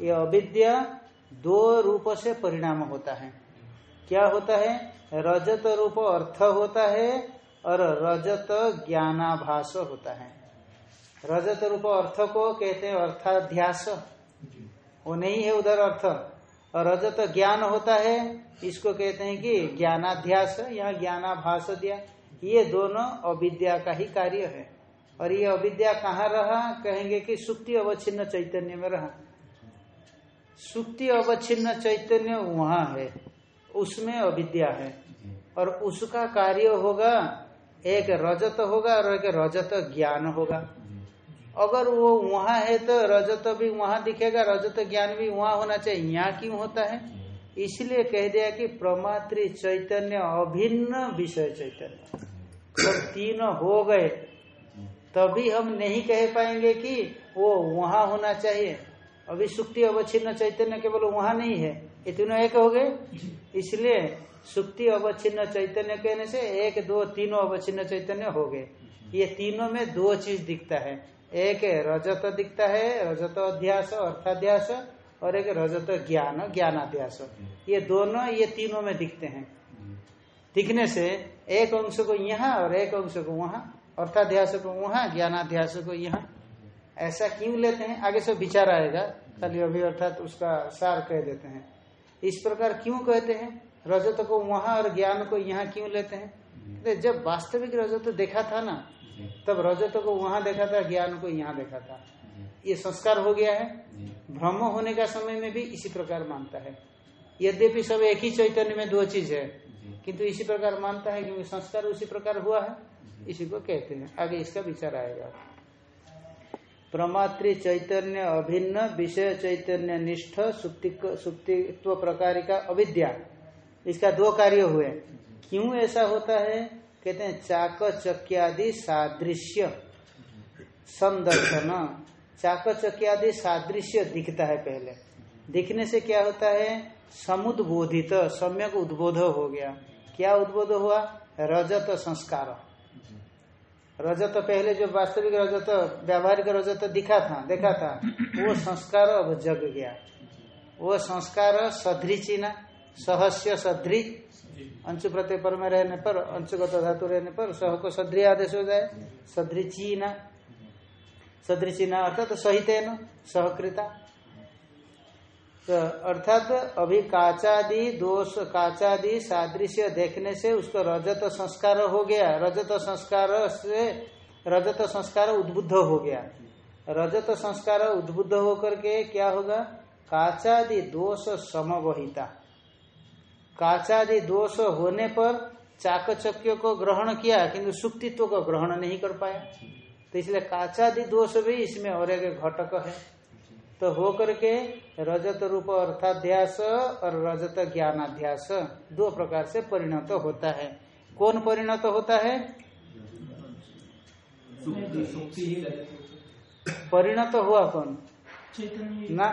ये अविद्या दो रूप से परिणाम होता है। क्या होता है? रजत रूप अर्थ होता है और रजत ज्ञानाभास होता है। रजत रूप अर्थ को कहते हैं अर्थाध्यास। वो नहीं है उधर अर्थ। और रजत ज्ञान होता है इसको कहते हैं कि ज्ञानाध्यास या ज्ञानाभास दिया ये दोनों अविद्या का ही कार्य है। और ये अविद्या कहाँ रहा? कहेंगे कि सुक्ति अवच्छिन्न चैतन्य में रहा। सुक्ति अवच्छिन्न चैतन्य वहाँ है। उसमें अविद्या है। और उसका कार्य होगा एक रजत होगा और एक रजत ज्ञान होगा। अगर वो वहाँ है तो रजत भी वहाँ दिखेगा, रजत ज्ञान भी वहाँ होना चाहिए। यहाँ क्यों होता है? इसलिए कह दिया कि प्रमात्र चैतन्य अभिन्न विषय चैतन्य। जब तीन हो गए, तभी हम नहीं कह पाएँगे कि वो वहाँ होना चाहिए। अभी सुक्ति अवच्छिन्न चैतन्य केवल वहाँ नहीं है, ये तीनों एक हो गए। इसलिए सुक्ति अवच्छिन्न चैतन्य कहने से एक, दो, तीनों अवच्छिन्न चैतन्य हो गए। ये तीनों में दो चीज़ दिखता है। एक रजत दिखता है रजत अध्यास अर्थाध्यास और एक रजत ज्ञान ज्ञानाध्यास। ये दोनों ये तीनों में दिखते हैं। दिखने से एक अंश को यहाँ और एक अंश को वहाँ अर्थाध्यास को वहाँ ज्ञानाध्यास को यहाँ। ऐसा क्यों लेते हैं? आगे से विचार आएगा। खाली अभी अर्थात उसका सार कह देते हैं। इस प्रकार क्यों कहते हैं? रजत को वहाँ और ज्ञान को यहाँ क्यों लेते हैं? तो जब वास्तविक रजत देखा था ना तब रजत को वहाँ देखा था, ज्ञान को यहाँ देखा था। ये संस्कार हो गया है। भ्रम होने का समय में भी इसी प्रकार मानता है। यद्यपि सब एक ही चैतन्य में दो चीज़ है, किंतु इसी प्रकार मानता है क्योंकि संस्कार उसी प्रकार हुआ है। इसी को कहते हैं। आगे इसका विचार आएगा। प्रमात्र चैतन्य अभिन्न, विषय चैतन्य निष्ठ सुप्तित्व प्रकार का अविद्या। इसका दो कार्य हुए। क्यों ऐसा होता है? कहते हैं चाक चक्यादि सादृश्य संदर्शन। चाक चक्यादि सादृश्य दिखता है पहले। दिखने से क्या होता है? समुद्बोधित, सम्यक उद्बोध हो गया। क्या उद्बोध हुआ? रजत संस्कार। रजत पहले जो वास्तविक रजत, व्यावहारिक रजत दिखा था, देखा था, वो संस्कार अब जग गया। वो संस्कार सदृचिना, सहस्य सदृ अंश प्रत्यय पर में रहने पर अंशगत धातु रहने पर सह को सदृ आदेश हो जाए। सदृचीना। सदृचीना अर्थात तो सहित सहकृता। तो अर्थात अभी काचादि दोष काचादि सादृश्य देखने से उसको रजत संस्कार हो गया। रजत संस्कार से, रजत संस्कार उद्बुद्ध हो गया। रजत संस्कार उद्बुद्ध होकर के क्या होगा? काचादि दोष समवहिता। काचादि दोष होने पर चाकचक्य को ग्रहण किया किंतु सुक्तित्व को ग्रहण नहीं कर पाया। तो इसलिए काचादि दोष भी इसमें और एक घटक है। तो हो करके रजत रूप अर्थाध्यास और रजत ज्ञानाध्यास दो प्रकार से परिणत तो होता है। कौन परिणत तो होता है? सुक्ति सुक्ति ही रजत परिणत हुआ कौन? चैतन्य ना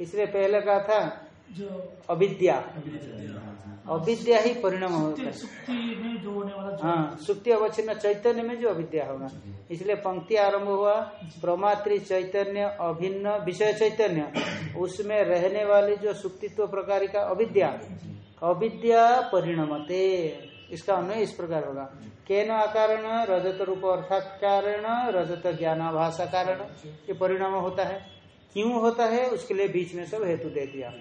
इसलिए पहले कहा था जो अविद्या। अविद्या। ही परिणाम होता है। सुक्ति में जो होने वाला हाँ सुक्ति अवच्छिन्न चैतन्य में जो अविद्या होगा। इसलिए पंक्ति आरंभ हुआ प्रमात्री चैतन्य अभिन्न विषय चैतन्य। उसमें रहने वाली जो सुक्तित्व प्रकार का अविद्या अविद्या परिणमते। इसका अन्वय इस प्रकार होगा। केन कारण रजत रूप अर्थात कारण रजत ज्ञानाभाषा कारण। ये परिणाम होता है। क्यों होता है? उसके लिए बीच में सब हेतु दे दिया।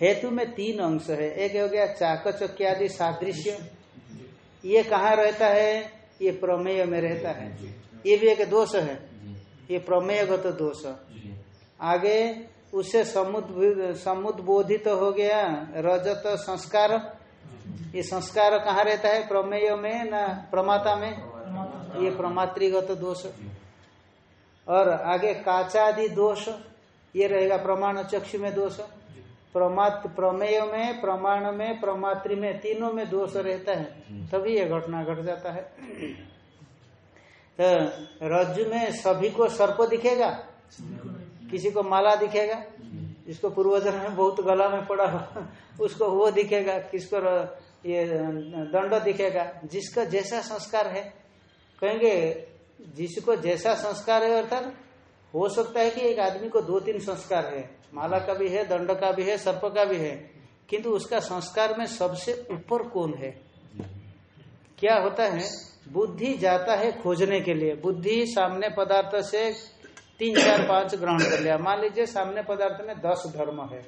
हेतु में तीन अंश है। एक हो गया चाकचक्यादि सादृश्य। ये कहाँ रहता है? ये प्रमेय में रहता है। ये भी एक दोष है। ये प्रमेयगत दोष। आगे उसे समुद् समुद्बोधित हो गया। रजत संस्कार। ये संस्कार कहाँ रहता है? प्रमेय में ना प्रमाता में? ये प्रमातृगत दोष। और आगे काचादि दोष। ये रहेगा प्रमाण चक्षु में दोष। प्रमात प्रमेय में प्रमाण में प्रमातृ में तीनों में दोष रहता है तभी यह घटना घट जाता है। तो रज्जु में सभी को सर्प दिखेगा? किसी को माला दिखेगा? जिसको पूर्वजन में बहुत गला में पड़ा हो उसको वो दिखेगा किसको ये दंड दिखेगा? जिसका जैसा संस्कार है। कहेंगे जिसको जैसा संस्कार है अर्थात हो सकता है कि एक आदमी को दो तीन संस्कार है। माला का भी है, दंड का भी है, सर्प का भी है। किंतु उसका संस्कार में सबसे ऊपर कौन है? क्या होता है? बुद्धि जाता है खोजने के लिए। बुद्धि सामने पदार्थ से तीन, चार, पाँच ग्रहण कर लिया। मान लीजिए सामने पदार्थ में दस धर्म है।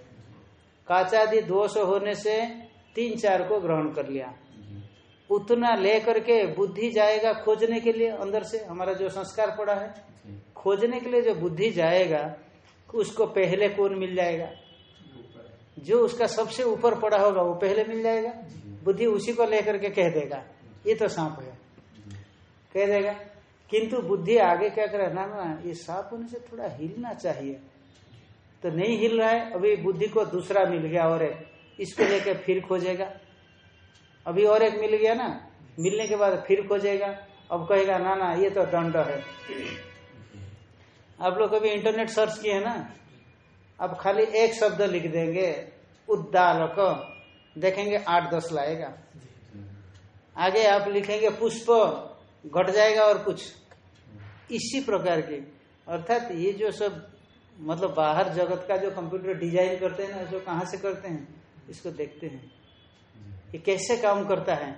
काचादि दोष होने से तीन, चार को ग्रहण कर लिया। उतना ले करके बुद्धि जाएगा खोजने के लिए अंदर से। हमारा जो संस्कार पड़ा है। खोजने के लिए जो बुद्धि जाएगा, उसको पहले कौन मिल जाएगा? जो उसका सबसे ऊपर पड़ा होगा, वो पहले मिल जाएगा? बुद्धि उसी को लेकर के कह देगा। ये तो सांप है। कह देगा, किंतु बुद्धि आगे क्या करे? ना ना, ये सांप होने से थोड़ा हिलना चाहिए। तो नहीं हिल रहा है, अभी बुद्धि को दूसरा मिल गया और एक। इसको लेके फिर खोजेगा। अभी और एक मिल गया ना। मिलने के बाद फिर खोजेगा। अब कहेगा, ना ना, ये तो दंड है। आप लोग कभी इंटरनेट सर्च किए ना? अब खाली एक शब्द लिख देंगे उद्दालक देखेंगे आठ दस लाएगा। आगे आप लिखेंगे, पुष्प घट जाएगा और कुछ। इसी प्रकार की। अर्थात ये जो सब मतलब बाहर जगत का जो कंप्यूटर डिज़ाइन करते हैं ना, जो कहाँ से करते हैं, इसको देखते हैं। ये कैसे काम करता है?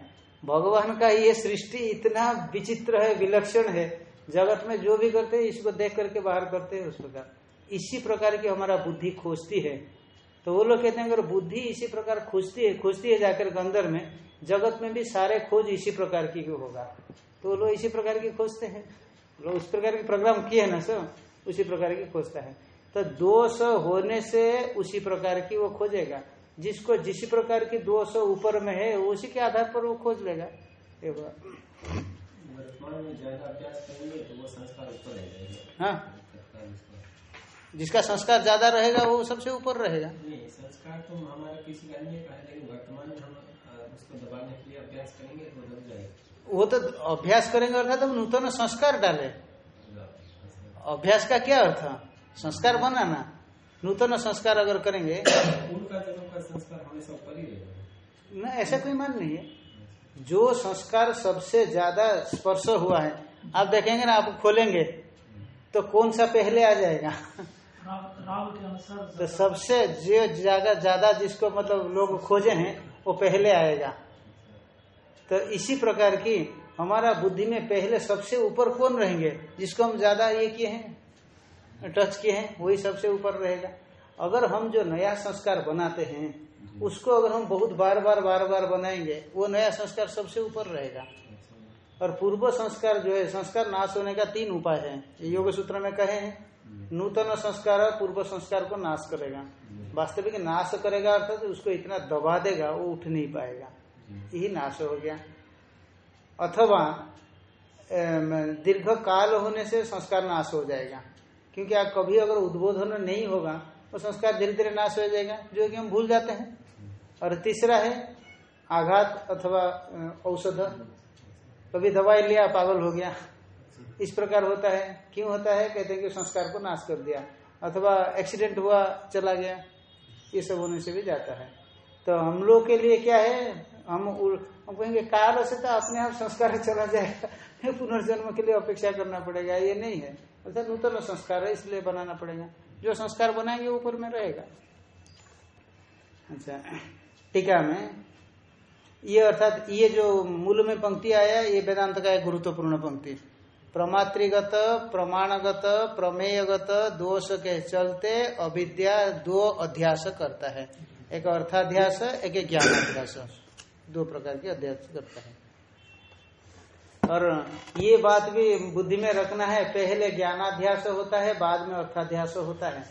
भगवान का ये सृष्टि इतना विचित्र है, विलक्षण है। जगत में जो भी करते हैं, इसको देख करके बाहर करते हैं उस प्रकार इसी प्रकार की हमारा बुद्धि खोजती है। तो वो लोग कहते हैं, अगर बुद्धि इसी प्रकार खोजती है खोजती है जाकर के अंदर में, जगत में भी सारे खोज इसी प्रकार की होगा? तो वो लोग इसी प्रकार की खोजते हैं। लोग उस प्रकार के प्रोग्राम किए ना सब उसी प्रकार की खोजता है। तो दोष होने से उसी प्रकार की वो खोजेगा। जिसको जिस प्रकार की दोष ऊपर में है उसी के आधार पर वो खोज लेगा। वर्तमान में ज़्यादा अभ्यास करेंगे तो वो संस्कार ऊपर रह जाएगा। हाँ। जिसका संस्कार ज़्यादा रहेगा वो सबसे ऊपर रहेगा। नहीं संस्कार तो हमारा किसी का नहीं है लेकिन वर्तमान में हम उसको दबाने के लिए अभ्यास करेंगे तो दब जाएगा। वो तो अभ्यास करेंगे अर्थात हम नूतन संस्कार डाले। अभ्यास का क्या अर्थ? संस्कार बनाना। नूतन संस्कार अगर करेंगे उनका जन्म का संस्कार हमेशा ऊपर ही रहेगा। न ऐसा कोई मान नहीं है। जो संस्कार सबसे ज़्यादा स्पर्श हुआ है। आप देखेंगे ना, आप खोलेंगे तो कौन सा पहले आ जाएगा? तो सबसे जो ज़्यादा ज़्यादा जिसको मतलब लोग खोजे हैं, वो पहले आएगा। तो इसी प्रकार की हमारा बुद्धि में पहले सबसे ऊपर कौन रहेंगे? जिसको हम ज़्यादा ये किए हैं टच किए हैं, वही सबसे ऊपर रहेगा। अगर हम जो नया संस्कार बनाते हैं उसको अगर हम बहुत बार बार बार बार बनाएँगे, वो नया संस्कार सबसे ऊपर रहेगा। और पूर्व संस्कार जो है, संस्कार नाश होने का तीन उपाय है। योग सूत्र में कहे हैं, नूतन संस्कार पूर्व संस्कार को नाश करेगा। वास्तविक नाश करेगा अर्थात उसको इतना दबा देगा, वो उठ नहीं पाएगा। यही नाश हो गया। अथवा दीर्घ काल होने से संस्कार नाश हो जाएगा। क्योंकि आप कभी अगर उद्बोधन नहीं होगा तो संस्कार धीरे धीरे नाश हो जाएगा, जो कि हम भूल जाते हैं। और तीसरा है आघात अथवा औषध। कभी दवाई लिया, पागल हो गया। इस प्रकार होता है। क्यों होता है? कहते हैं कि संस्कार को नाश कर दिया। अथवा एक्सीडेंट हुआ, चला गया। ये सब होने से भी जाता है। तो हम लोग के लिए क्या है? हम हम कहेंगे, काल से तो अपने आप संस्कार चला जाएगा। पुनर्जन्म के लिए अपेक्षा करना पड़ेगा। ये नहीं है। अर्थात नूतन संस्कार है, इसलिए बनाना पड़ेगा। जो संस्कार बनाएँगे ऊपर में रहेगा। अच्छा। टीका में, ये अर्थात ये जो मूल में पंक्ति आया ये वेदांत का एक गुरुत्वपूर्ण पंक्ति प्रमात्रिगत, प्रमाणगत, प्रमेयगत, दोष के चलते अविद्या दो अध्यास करता है। एक अर्थाध्यास एक ज्ञानाध्यास। दो प्रकार के अध्यास करता है। और ये बात भी बुद्धि में रखना है, पहले ज्ञानाध्यास होता है, बाद में अर्थाध्यास होता है।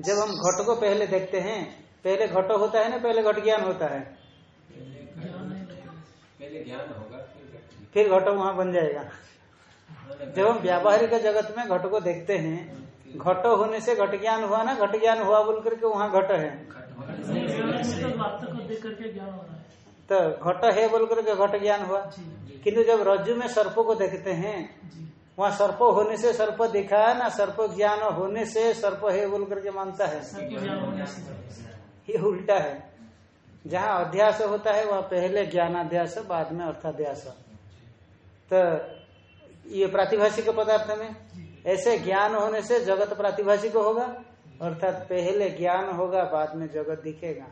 जब हम घट को पहले देखते हैं पहले घट होता है ना पहले घट ज्ञान होता है। पहले ज्ञान होगा फिर घट- फिर वहाँ बन जाएगा। जब हम व्यावहारिक जगत में घट को देखते हैं घट होने से घट ज्ञान हुआ ना घट ज्ञान हुआ बोल करके वहाँ घट है। मतलब हो है तो घट है बोल करके घट ज्ञान हुआ। किंतु जब रज्जु में सर्प को देखते हैं जी। वहाँ सर्प होने से सर्प दिखा है ना? सर्प ज्ञान होने से सर्प है बोल करके मानता है। ये उल्टा है। जहाँ अध्यास होता है वह पहले ज्ञानाध्यास बाद में अर्थाध्यास। तो ये प्रातिभाषिक पदार्थ में ऐसे ज्ञान होने से जगत प्रातिभाषिक होगा अर्थात पहले ज्ञान होगा बाद में जगत दिखेगा।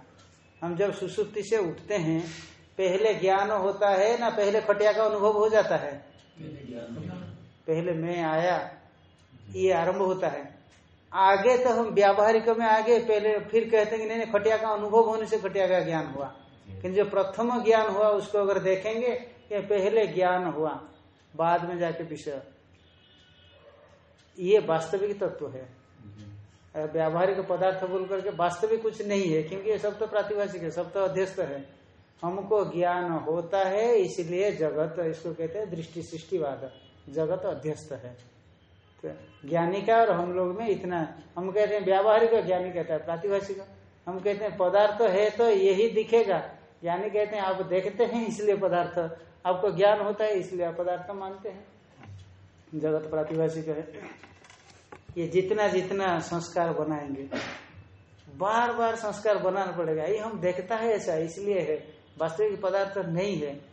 हम जब सुसुप्ति से उठते हैं पहले ज्ञान होता है ना? पहले खटिया का अनुभव हो जाता है। पहले मैं आया ये आरंभ होता है। आगे तो हम व्यावहारिक में आगे पहले फिर कहते हैं कि नहीं नहीं खटिया का अनुभव होने से खटिया का ज्ञान हुआ। किंतु जो प्रथम ज्ञान हुआ उसको अगर देखेंगे कि पहले ज्ञान हुआ बाद में जाके विषय। ये वास्तविक तत्व है। व्यावहारिक पदार्थ बोल करके वास्तविक कुछ नहीं है क्योंकि ये सब तो प्रातिभाषिक है सब तो अध्यस्त है। हमको ज्ञान होता है इसलिए जगत इसको कहते हैं दृष्टि सृष्टिवाद। जगत अध्यस्त है। तो ज्ञानी का और हम लोग में इतना, हम कहते हैं व्यावहारिक और ज्ञानी कहता है, प्रातिभाषिक। हम कहते हैं पदार्थ है तो यही दिखेगा। ज्ञानी कहते हैं आप देखते हैं इसलिए पदार्थ, आपको ज्ञान होता है इसलिए आप पदार्थ मानते हैं। जगत प्रातिभाषिक है। ये जितना जितना संस्कार बनाएँगे, बार बार संस्कार बनाना पड़ेगा। ये हम देखता है ऐसा, इसलिए है। वास्तविक पदार्थ नहीं है।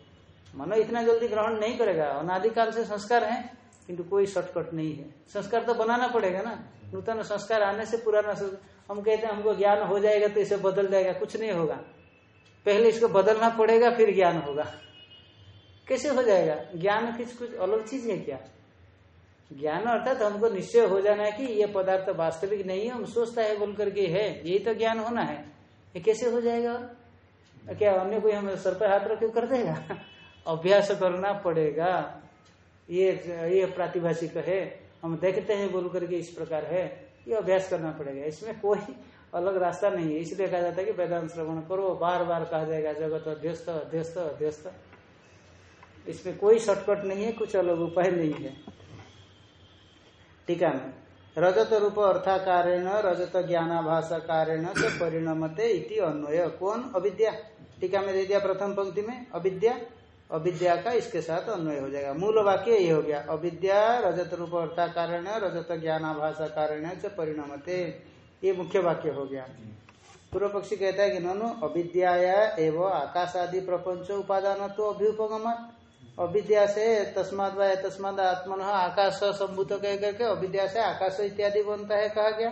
मनो इतना जल्दी ग्रहण नहीं करेगा, अनादिकाल से संस्कार है, किंतु कोई शॉर्टकट नहीं है। संस्कार तो बनाना पड़ेगा ना। नूतन संस्कार आने से पुराना हम कहते हैं, हमको ज्ञान हो जाएगा तो इसे बदल जाएगा, कुछ नहीं होगा। पहले इसको बदलना पड़ेगा, फिर ज्ञान होगा। कैसे हो जाएगा? ज्ञान किस कुछ अलग चीज़ है क्या? ज्ञान अर्थात हमको निश्चय हो जाना है कि ये पदार्थ वास्तविक नहीं है, हम सोचता है बोल करके है। यही तो ज्ञान होना है। ये कैसे हो जाएगा? और क्या अन्य कोई हमें सर पर हाथ रख कर देगा? अभ्यास करना पड़ेगा। ये ये प्रातिभाषिक है। हम देखते हैं बोल करके इस प्रकार है। ये अभ्यास करना पड़ेगा। इसमें कोई अलग रास्ता नहीं है। इसलिए कहा जाता है कि वेदांत श्रवण करो बार बार कहा जाएगा, जगत अध्यस्त अध्यस्त अध्यस्त। इसमें कोई शॉर्टकट नहीं है, कुछ अलग उपाय नहीं है। टीका में रजत रूप अर्थाकारेण, रजत ज्ञानाभाषाकारेण से परिणमते इति अन्वय। कौन? अविद्या। टीका में दे दिया प्रथम पंक्ति में, अविद्या। अविद्या का इसके साथ अन्वय हो जाएगा। मूल वाक्य यही हो गया। अविद्या रजत रूप अर्थाकारेण रजत ज्ञानाभाषा कारण से परिणमते। ये मुख्य वाक्य हो गया। पूर्व पक्षी कहता है कि ननु अविद्याया एवं आकाश आदि प्रपंच उपादान तो अभ्युपगमत अविद्या से तस्माद व तस्माद आत्मन आकाश संभूत कह करके अविद्या से आकाश इत्यादि बनता है कहा गया।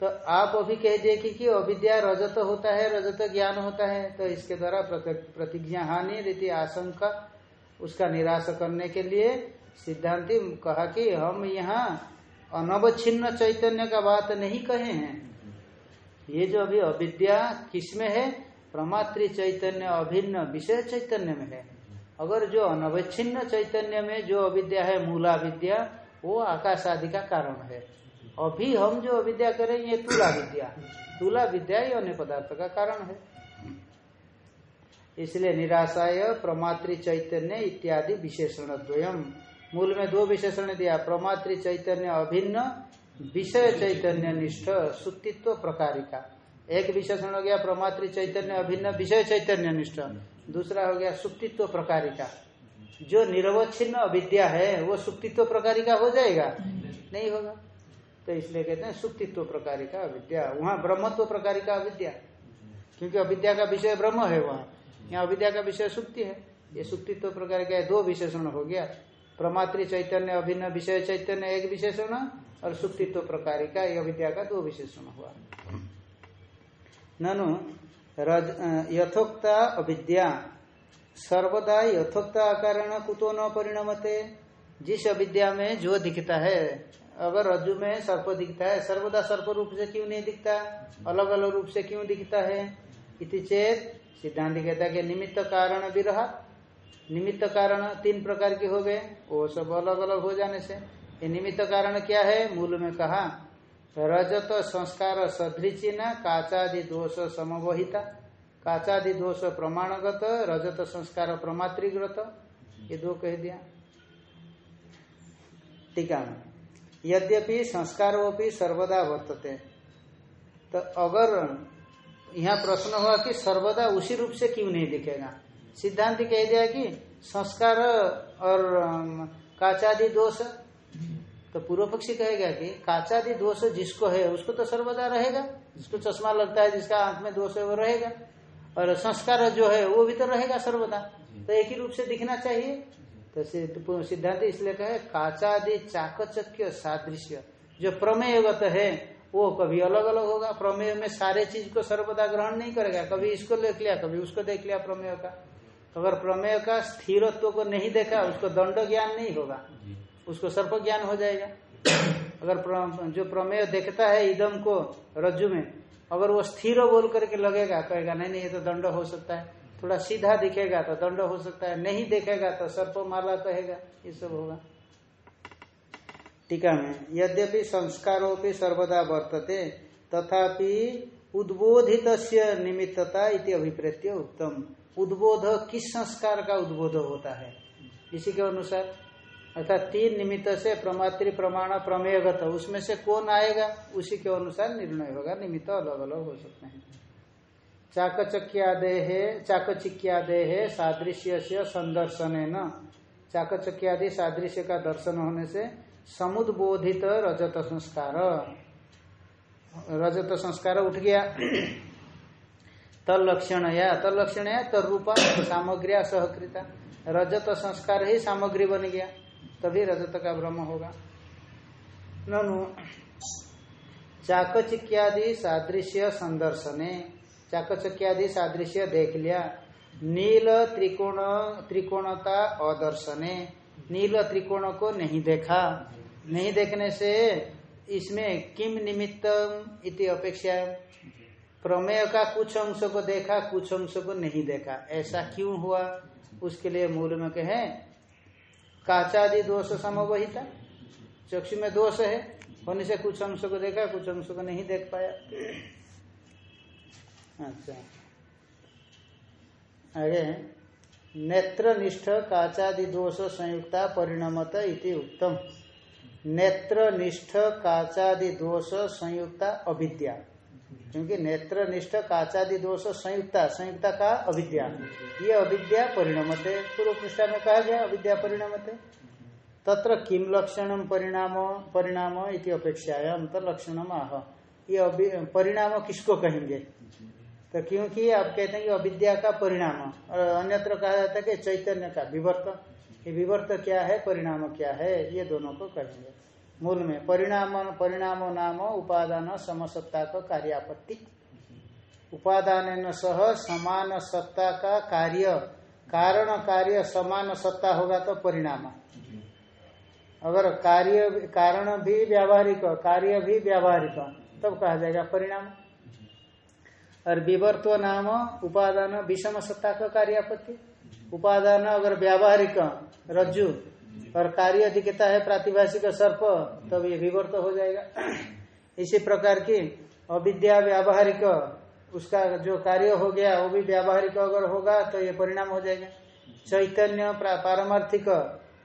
तो आप अभी कह दिए कि, कि अविद्या रजत होता है रजत ज्ञान होता है तो इसके द्वारा प्रतिज्ञा हानि रीति आशंका उसका निराश करने के लिए सिद्धांति कहा कि हम यहाँ अनवच्छिन्न चैतन्य का बात नहीं कहे हैं। ये जो अभी अविद्या किसमें है? प्रमात्र चैतन्य अभिन्न विषय चैतन्य में है। अगर जो अनवच्छिन्न चैतन्य में जो अविद्या है मूला विद्या वो आकाश आदि का कारण है। अभी हम जो अविद्या करें, ये तुला विद्या। तुला विद्या ही अन्य पदार्थ का कारण है। इसलिए निराशाय, प्रमात्र चैतन्य इत्यादि विशेषण द्वयम। मूल में दो विशेषण दिया। प्रमात्र चैतन्य अभिन्न, विषय चैतन्य निष्ठ, सुतित्व प्रकारिका। एक विशेषण हो गया प्रमात्र चैतन्य अभिन्न, विषय चैतन्य निष्ठ। दूसरा हो गया सुक्तित्व प्रकारिका। जो निरवच्छिन्न अविद्या है, वो सुक्तित्व प्रकारिका हो जाएगा? नहीं होगा। तो इसलिए कहते हैं सुक्तित्व प्रकारिका अविद्या। वहाँ ब्रह्मत्व प्रकार का अविद्या। क्योंकि अविद्या का विषय ब्रह्म है वहाँ। यहाँ अविद्या का विषय सुक्ति है। ये सुक्तित्व प्रकार का दो विशेषण हो गया। प्रमात्र चैतन्य, अभिन्न विषय चैतन्य एक विशेषण और सुक्तित्व प्रकारिका ये अविद्या का दो विशेषण हुआ। ननु यथोक्ता अविद्या। सर्वदा यथोक्ता कारण कुतो न परिणमते। जिस अविद्या में जो दिखता है अगर रज्जु में सर्प दिखता है सर्वदा सर्प रूप से क्यों नहीं दिखता? अलग अलग रूप से क्यों दिखता है? इति चेत सिद्धांत कहता है कि निमित्त कारण भी रहा निमित्त कारण तीन प्रकार के हो गए वो सब अलग अलग हो जाने से। ये निमित्त कारण क्या है? मूल में कहा रजत संस्कार सदृचिना काचादि दोष समवहिता। काचादि दोष प्रमाणगत रजत संस्कार प्रमातृग्रत ये दो कह दिया। टीका में। यद्यपि संस्कार वो भी सर्वदा वर्तते। तो अगर यहाँ प्रश्न हुआ कि सर्वदा उसी रूप से क्यों नहीं दिखेगा? सिद्धांत कह दिया कि संस्कार और काचादि दोष तो पूर्व पक्षी कहेगा कि काचादि दोष जिसको है, उसको तो सर्वदा रहेगा। जिसको चश्मा लगता है, जिसका आँख में दोष है, वो रहेगा। और संस्कार जो है, वो भी तो रहेगा सर्वदा। तो एक ही रूप से दिखना चाहिए। तो सिद्धांत इसलिए कहे काचादि चाकचक्य सादृश्य। जो प्रमेयगत है वो कभी अलग अलग होगा। प्रमेय में सारे चीज़ को सर्वदा ग्रहण नहीं करेगा। कभी इसको देख लिया कभी उसको देख लिया प्रमेय का। अगर प्रमेय का स्थिरत्व को नहीं देखा उसको दंड ज्ञान नहीं होगा। उसको सर्प ज्ञान हो जाएगा। अगर जो प्रमेय देखता है इदम को रज्जु में अगर वो स्थिर बोल करके लगेगा कहेगा नहीं नहीं ये तो दंड हो सकता है। थोड़ा सीधा दिखेगा तो दंड हो सकता है, नहीं देखेगा तो सर्प माला कहेगा, ये सब होगा। टीका में, यद्यपि संस्कारों भी सर्वदा वर्तते, तथापि उद्बोधित निमित्तता इति अभिप्रेत्य उत्तम उद्बोध किस संस्कार का उद्बोध होता है? इसी के अनुसार, अर्थात तीन निमित्त से प्रमात्र प्रमाण प्रमेयगत, उसमें से कौन आएगा? उसी के अनुसार निर्णय होगा, निमित्त अलग अलग हो सकते हैं। चाकचक्यादेह, चाकचिक्यादेह सादृश्य से संदर्शन न चाकचक्यादि सादृश्य का दर्शन होने से समुद्बोधित रजत संस्कार। रजत संस्कार उठ गया। तलक्षण या तलक्षण या तरूपा सामग्रिया सहकृता। रजत संस्कार ही सामग्री बन गया, तभी रजत का भ्रम होगा। ननु, चाकचिक्यादि सादृश्य संदर्शने। चाकचक्यादि सादृश्य देख लिया नील त्रिकोण, त्रिकोणता अदर्शने। नील त्रिकोण को नहीं देखा। नहीं देखने से इसमें किम निमित्तम इति अपेक्षा? प्रमेय का कुछ अंश को देखा, कुछ अंश को नहीं देखा। ऐसा क्यों हुआ? उसके लिए मूल में कहे, काचादि दोष समवहिता। चक्षु में दोष है। होने से कुछ अंश को देखा, कुछ अंश को नहीं देख पाया। अच्छा। आगे नेत्र निष्ठ काचादि दोष संयुक्ता परिणमत इति उत्तम नेत्र निष्ठ काचादि दोष संयुक्ता अविद्या। क्योंकि नेत्र निष्ठ काचादि दोष संयुक्ता संयुक्ता का अविद्या। ये अविद्या परिणमते। पूर्व पृष्ठा में कहा गया, अविद्या परिणमते। तत्र किम लक्षण परिणाम परिणाम इति अपेक्षायाम तो लक्षण आह। ये परिणाम किसको कहेंगे? तो क्योंकि आप कहते हैं कि अविद्या का परिणाम, और अन्यत्र कहा जाता है कि चैतन्य का विवर्त। ये विवर्त क्या है, परिणाम क्या है, ये दोनों को कहेंगे मूल में, परिणाम परिणाम नाम उपादान समसत्ता का कार्यापत्ति। उपादान सह समान सत्ता का कार्य, कारण कार्य समान सत्ता होगा तो परिणाम। अगर कार्य, कारण भी व्यावहारिक, कार्य भी व्यावहारिक, तब कहा जाएगा परिणाम। और विवर्त्व नाम उपादान विषम सत्ता का कार्यापत्ति। उपादान अगर व्यावहारिक रज्जु और कार्य अधिकता है, प्रातिभाषिक सर्प, तब ये विवर्त हो जाएगा। इसी प्रकार की अविद्या व्यावहारिक, उसका जो कार्य हो गया, वो भी व्यावहारिक अगर होगा तो ये परिणाम हो जाएगा। चैतन्य पारमार्थिक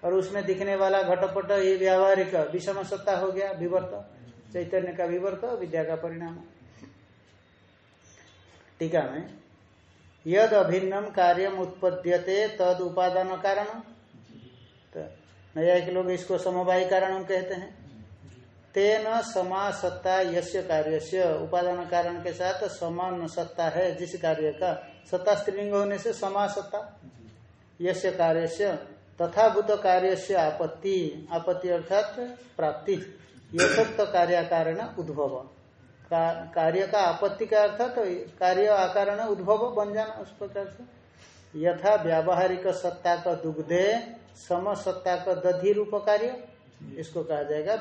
और उसमें दिखने वाला घटपट, ये व्यावहारिक, विषम सत्ता हो गया, विवर्त। चैतन्य का विवर्त विद्या का परिणाम। टीका में यद अभिन्नम कार्यम उत्पद्यते, तद उपादान कारण तो नया के लोग इसको समवायी कारण कहते हैं। तेन समा सत्ता यश्य कार्य से उपादान कारण के साथ समान सत्ता है, जिस कार्य का। सत्ता स्त्रीलिंग होने से समा सत्ता। यश्य कार्य से तथाभूत कार्य से आपत्ति। आपत्ति अर्थात प्राप्ति। यथोक्त कार्य कारण उद्भव। कार्य का आपत्ति का अर्थात तो कार्य आकारण उद्भव बन जाना उस प्रकार से। यथा व्यावहारिक सत्ता का दुग्धे, सम सत्ता का दधि रूप कार्य, इसको कहा जाएगा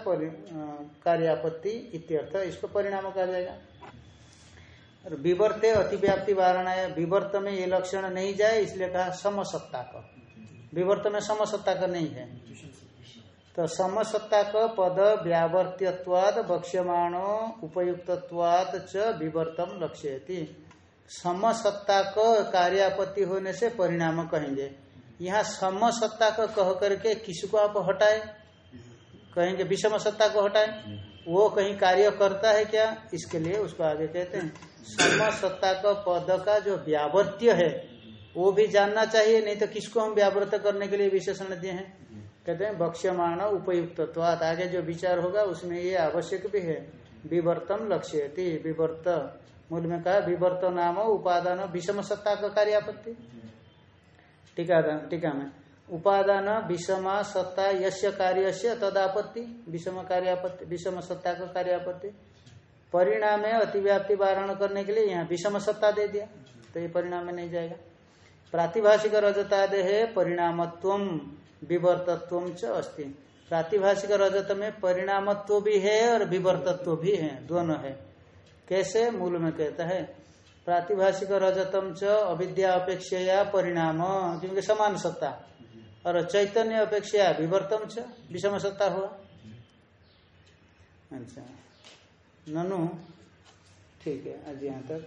कार्यापत्ति इत्यर्थ, इसको परिणाम कहा जाएगा। और विवर्ते अतिव्याप्ति वारणा विवर्त में ये लक्षण नहीं जाए, इसलिए कहा समसत्ता का। विवर्त में समसत्ता का नहीं है। तो समसत्ता का पद व्यावर्त्यवाद बक्ष्यमाणो उपयुक्तवाद च विवर्तम लक्ष्यति। समसत्ता का कार्यापत्ति होने से परिणाम कहेंगे। यहाँ समसत्ता का कह करके किसको आप हटाए। कहेंगे विषम सत्ता को हटाए। वो कहीं कार्य करता है क्या? इसके लिए उसको आगे कहते हैं। सम सत्ता का पद का जो व्यावर्त्य है, वो भी जानना चाहिए, नहीं तो किसको हम व्यावृत करने के लिए विशेषण दिए हैं? कहते हैं बक्ष्यमाण उपयुक्त आगे जो विचार होगा, उसमें ये आवश्यक भी है। विवर्तम लक्ष्य विवर्त। मूल में कहा, विवर्त नाम उपादान, विषम सत्ता का कार्यापत्ति। टीका टीका में। उपादान, विषमा सत्ता यश कार्य से तदापत्ति, विषम कार्यापत्ति, विषम सत्ता का कार्यापत्ति। परिणाम में अतिव्याप्ति वारण करने के लिए यहाँ विषम सत्ता दे दिया तो ये परिणाम में नहीं जाएगा। प्रातिभाषिक रजतादे है परिणामत्व विवर्तत्व च अस्ति। प्रातिभाषिक रजत में परिणामत्व भी है और विवर्तत्व भी है, दोनों है। कैसे? मूल में कहता है, प्रातिभाषिक रजतम च अविद्या अपेक्षा परिणाम, क्योंकि समान सत्ता। और चैतन्य अपेक्षा विवर्तम च, विषम सत्ता हुआ। अच्छा। ननु, ठीक है, आज यहाँ तक।